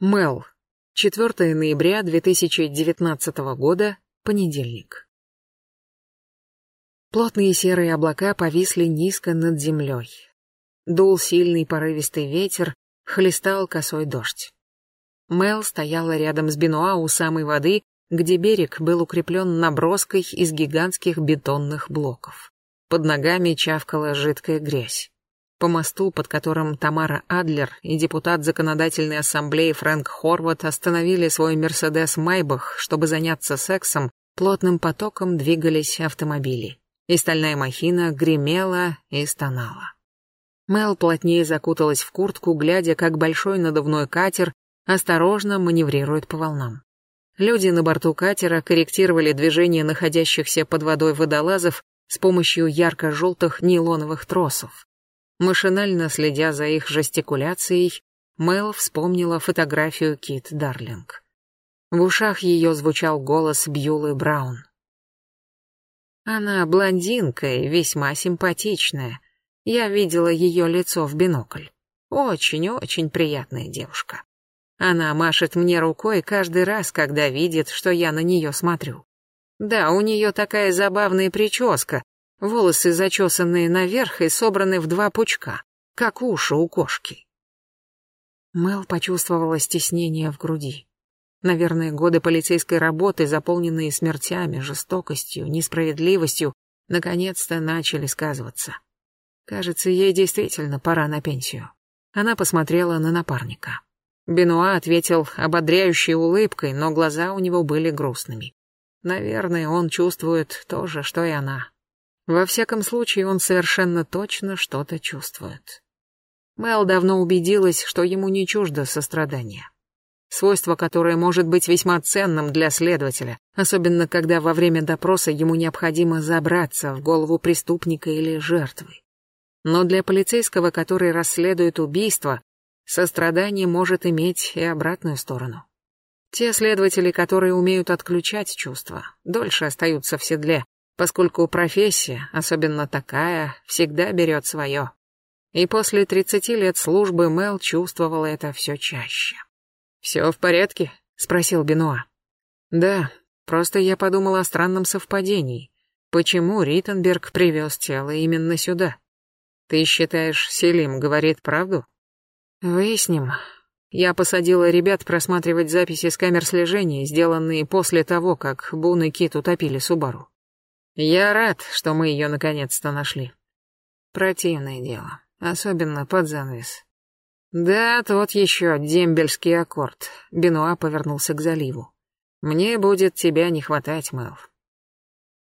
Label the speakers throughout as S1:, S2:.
S1: Мел. 4 ноября 2019 года, понедельник. Плотные серые облака повисли низко над землей. Дул сильный порывистый ветер, хлестал косой дождь. Мел стояла рядом с Бенуа у самой воды, где берег был укреплен наброской из гигантских бетонных блоков. Под ногами чавкала жидкая грязь. По мосту, под которым Тамара Адлер и депутат законодательной ассамблеи Фрэнк Хорват остановили свой Мерседес Майбах, чтобы заняться сексом, плотным потоком двигались автомобили. И стальная махина гремела и стонала. Мел плотнее закуталась в куртку, глядя, как большой надувной катер осторожно маневрирует по волнам. Люди на борту катера корректировали движение находящихся под водой водолазов с помощью ярко-желтых нейлоновых тросов. Машинально следя за их жестикуляцией, Мел вспомнила фотографию Кит Дарлинг. В ушах ее звучал голос Бьюлы Браун. Она блондинка и весьма симпатичная. Я видела ее лицо в бинокль. Очень-очень приятная девушка. Она машет мне рукой каждый раз, когда видит, что я на нее смотрю. Да, у нее такая забавная прическа, волосы зачесанные наверх и собраны в два пучка, как уши у кошки. Мел почувствовала стеснение в груди. Наверное, годы полицейской работы, заполненные смертями, жестокостью, несправедливостью, наконец-то начали сказываться. Кажется, ей действительно пора на пенсию. Она посмотрела на напарника. Бенуа ответил ободряющей улыбкой, но глаза у него были грустными. Наверное, он чувствует то же, что и она. Во всяком случае, он совершенно точно что-то чувствует. Мэл давно убедилась, что ему не чуждо сострадание. Свойство, которое может быть весьма ценным для следователя, особенно когда во время допроса ему необходимо забраться в голову преступника или жертвы. Но для полицейского, который расследует убийство, Сострадание может иметь и обратную сторону. Те следователи, которые умеют отключать чувства, дольше остаются в седле, поскольку профессия, особенно такая, всегда берет свое. И после 30 лет службы Мел чувствовала это все чаще. «Все в порядке?» — спросил Бенуа. «Да, просто я подумал о странном совпадении. Почему Риттенберг привез тело именно сюда? Ты считаешь, Селим говорит правду?» Выясним. Я посадила ребят просматривать записи с камер слежения, сделанные после того, как Бун и Кит утопили Субару. Я рад, что мы ее наконец-то нашли. Противное дело, особенно под занавес. Да, тот еще дембельский аккорд. Бенуа повернулся к заливу. Мне будет тебя не хватать, Мэл.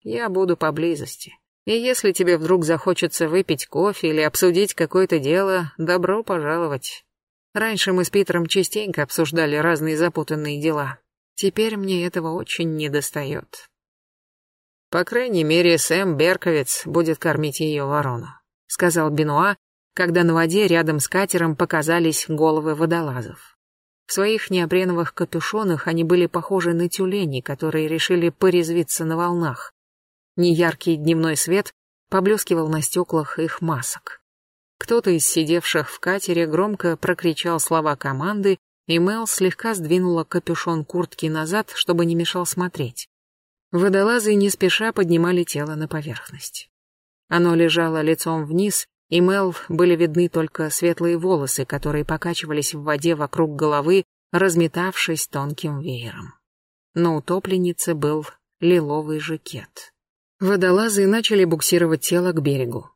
S1: Я буду поблизости. И если тебе вдруг захочется выпить кофе или обсудить какое-то дело, добро пожаловать. Раньше мы с Питером частенько обсуждали разные запутанные дела. Теперь мне этого очень недостает. По крайней мере, Сэм Берковец будет кормить ее ворону, сказал Бенуа, когда на воде рядом с катером показались головы водолазов. В своих неопреновых капюшонах они были похожи на тюленей, которые решили порезвиться на волнах. Неяркий дневной свет поблескивал на стеклах их масок. Кто-то из сидевших в катере громко прокричал слова команды, и Мел слегка сдвинула капюшон куртки назад, чтобы не мешал смотреть. Водолазы не спеша поднимали тело на поверхность. Оно лежало лицом вниз, и Мел были видны только светлые волосы, которые покачивались в воде вокруг головы, разметавшись тонким веером. На утопленнице был лиловый жакет. Водолазы начали буксировать тело к берегу.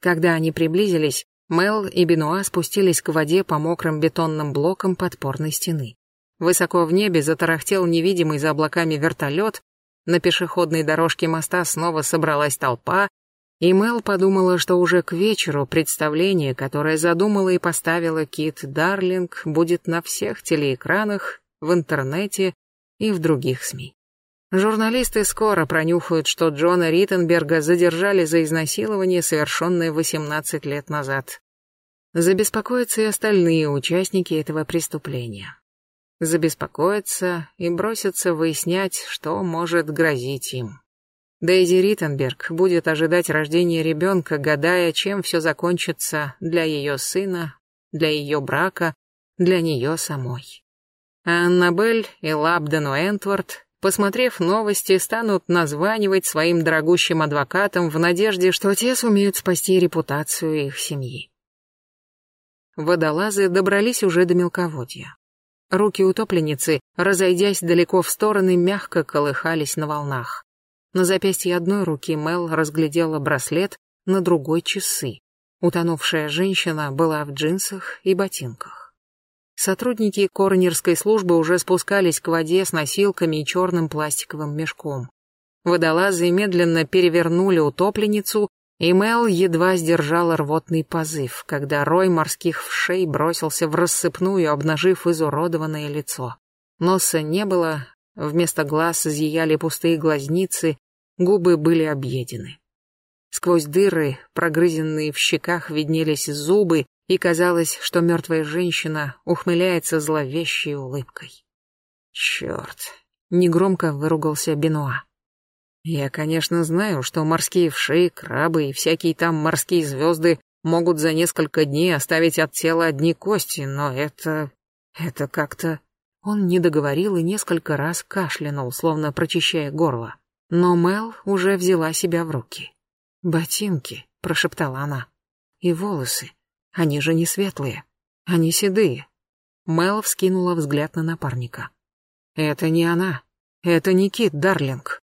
S1: Когда они приблизились, Мел и Бенуа спустились к воде по мокрым бетонным блокам подпорной стены. Высоко в небе затарахтел невидимый за облаками вертолет, на пешеходной дорожке моста снова собралась толпа, и Мел подумала, что уже к вечеру представление, которое задумала и поставила Кит Дарлинг, будет на всех телеэкранах, в интернете и в других СМИ. Журналисты скоро пронюхают, что Джона Риттенберга задержали за изнасилование, совершенное 18 лет назад. Забеспокоятся и остальные участники этого преступления. Забеспокоятся и бросятся выяснять, что может грозить им. Дейзи Риттенберг будет ожидать рождения ребенка, гадая, чем все закончится для ее сына, для ее брака, для нее самой. А Аннабель и Лабден Уэнтворд, посмотрев новости, станут названивать своим дорогущим адвокатам в надежде, что те сумеют спасти репутацию их семьи. Водолазы добрались уже до мелководья. Руки утопленницы, разойдясь далеко в стороны, мягко колыхались на волнах. На запястье одной руки Мел разглядела браслет, на другой — часы. Утонувшая женщина была в джинсах и ботинках. Сотрудники коронерской службы уже спускались к воде с носилками и черным пластиковым мешком. Водолазы медленно перевернули утопленницу, и Мел едва сдержала рвотный позыв, когда рой морских вшей бросился в рассыпную, обнажив изуродованное лицо. Носа не было, вместо глаз зияли пустые глазницы, губы были объедены. Сквозь дыры, прогрызенные в щеках, виднелись зубы, и казалось, что мертвая женщина ухмыляется зловещей улыбкой. «Черт!» — негромко выругался Бенуа. «Я, конечно, знаю, что морские вши, крабы и всякие там морские звезды могут за несколько дней оставить от тела одни кости, но это... это как-то...» Он не договорил и несколько раз кашлянул, словно прочищая горло. Но Мел уже взяла себя в руки. «Ботинки», — прошептала она. «И волосы. Они же не светлые. Они седые». Мел вскинула взгляд на напарника. «Это не она. Это не Кит, Дарлинг.